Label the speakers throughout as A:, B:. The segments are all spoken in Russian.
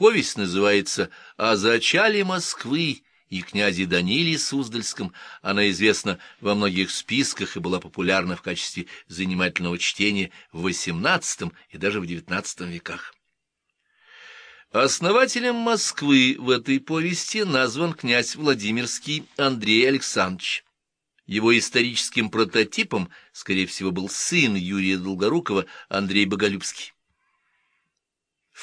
A: Повесть называется «О зачале Москвы» и князе Даниле Суздальском. Она известна во многих списках и была популярна в качестве занимательного чтения в XVIII и даже в XIX веках. Основателем Москвы в этой повести назван князь Владимирский Андрей Александрович. Его историческим прототипом, скорее всего, был сын Юрия Долгорукова Андрей Боголюбский.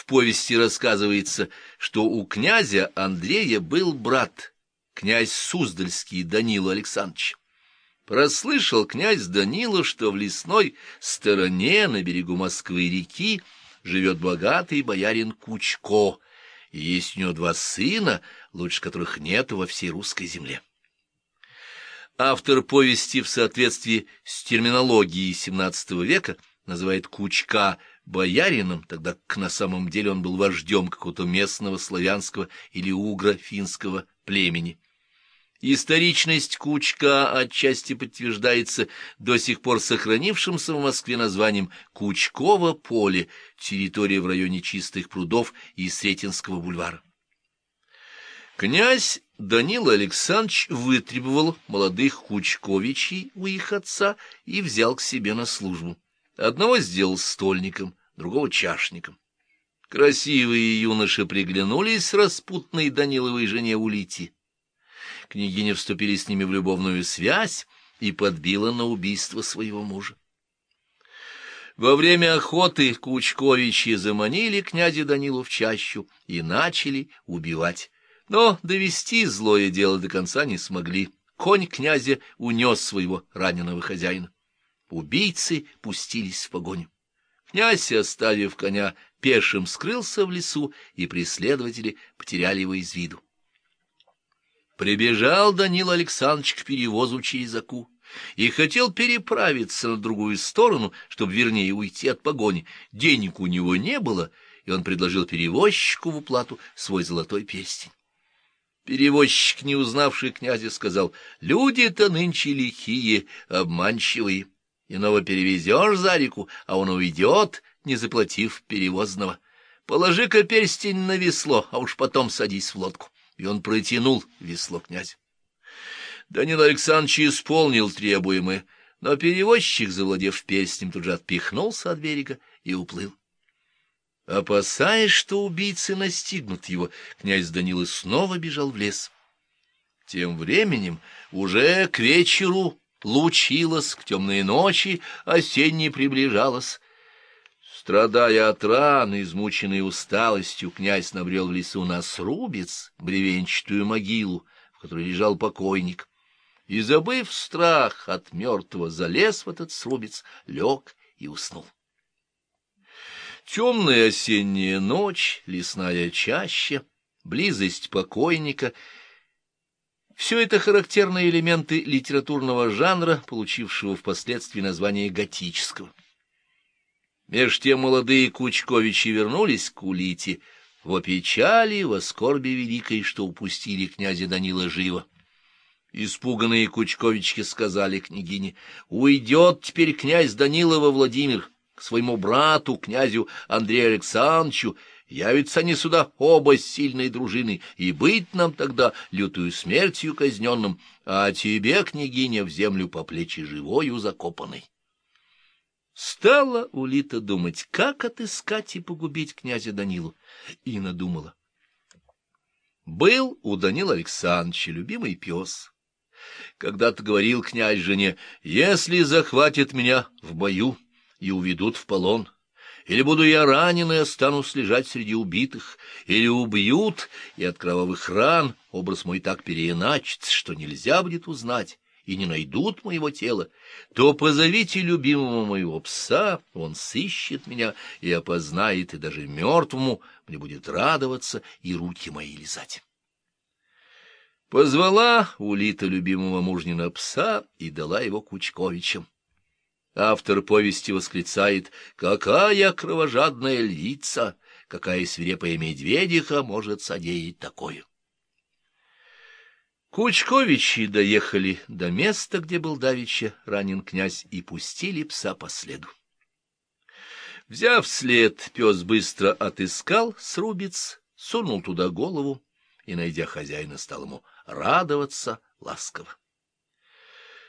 A: Повести рассказывается, что у князя Андрея был брат, князь Суздальский Данила Александрович. Прослышал князь Данила, что в лесной стороне на берегу Москвы-реки живет богатый боярин Кучко, и есть у него два сына, лучше которых нет во всей русской земле. Автор повести в соответствии с терминологией XVII века называет Кучка боярином, тогда как на самом деле он был вождем какого-то местного славянского или угро-финского племени. Историчность Кучка отчасти подтверждается до сих пор сохранившимся в Москве названием Кучково поле, территория в районе Чистых прудов и Сретенского бульвара. Князь Данила Александрович вытребовал молодых Кучковичей у их отца и взял к себе на службу. Одного сделал стольником, другого — чашником. Красивые юноши приглянулись распутной Даниловой жене Улите. Княгиня вступили с ними в любовную связь и подбила на убийство своего мужа. Во время охоты Кучковичи заманили князя Данилу в чащу и начали убивать. Но довести злое дело до конца не смогли. Конь князя унес своего раненого хозяина. Убийцы пустились в погоню. Князь, оставив коня, пешим скрылся в лесу, и преследователи потеряли его из виду. Прибежал Данил Александрович к перевозу через Аку и хотел переправиться на другую сторону, чтобы вернее уйти от погони. Денег у него не было, и он предложил перевозчику в уплату свой золотой перстень. Перевозчик, не узнавший князя, сказал, «Люди-то нынче лихие, обманчивые». Иного перевезешь за реку, а он уйдет, не заплатив перевозного. Положи-ка перстень на весло, а уж потом садись в лодку. И он протянул весло князь. Данил Александрович исполнил требуемое, но перевозчик, завладев перстнем, тут же отпихнулся от берега и уплыл. Опасаясь, что убийцы настигнут его, князь Данила снова бежал в лес. Тем временем уже к вечеру лучилась, к темной ночи осенней приближалась. Страдая от ран, измученный усталостью, князь набрел в лесу на срубец, бревенчатую могилу, в которой лежал покойник, и, забыв страх от мертвого, залез в этот срубец, лег и уснул. Темная осенняя ночь, лесная чаща, близость покойника — все это характерные элементы литературного жанра, получившего впоследствии название готического. Меж тем молодые Кучковичи вернулись к Улите в печали, во скорби великой, что упустили князя Данила живо. Испуганные Кучковички сказали княгине, «Уйдет теперь князь Данила во Владимир к своему брату, князю Андрею Александровичу, Явятся они сюда оба сильной дружины, и быть нам тогда лютую смертью казненным, а тебе, княгиня, в землю по плечи живою закопанной. Стала Улита думать, как отыскать и погубить князя Данилу, и надумала. Был у Данила Александровича любимый пес. Когда-то говорил князь жене, если захватит меня в бою и уведут в полон, или буду я ранен и останусь лежать среди убитых, или убьют, и от кровавых ран образ мой так переиначится, что нельзя будет узнать, и не найдут моего тела, то позовите любимого моего пса, он сыщет меня и опознает, и даже мертвому мне будет радоваться и руки мои лизать. Позвала Улита любимого мужнина пса и дала его Кучковичам. Автор повести восклицает «Какая кровожадная львица! Какая свирепая медведиха может содеять такое!» Кучковичи доехали до места, где был давеча ранен князь, и пустили пса по следу. Взяв след, пес быстро отыскал срубец, сунул туда голову и, найдя хозяина, стал ему радоваться ласково.